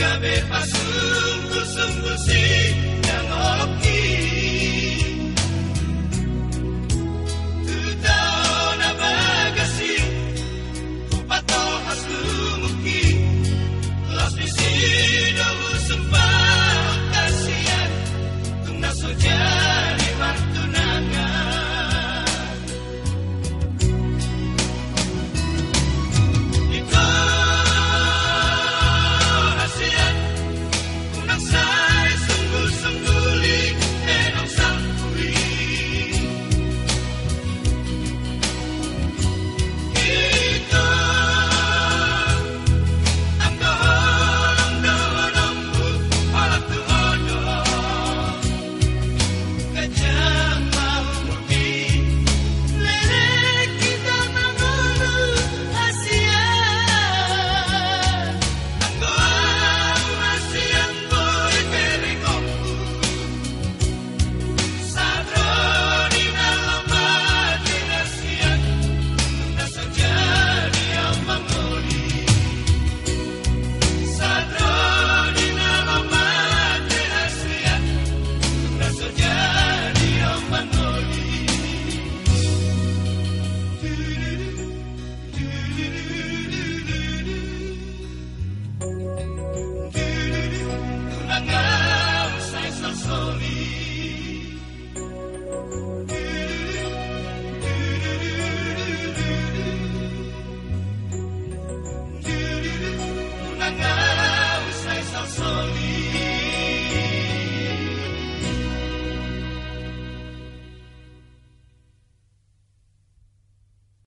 cabe pasung sungguh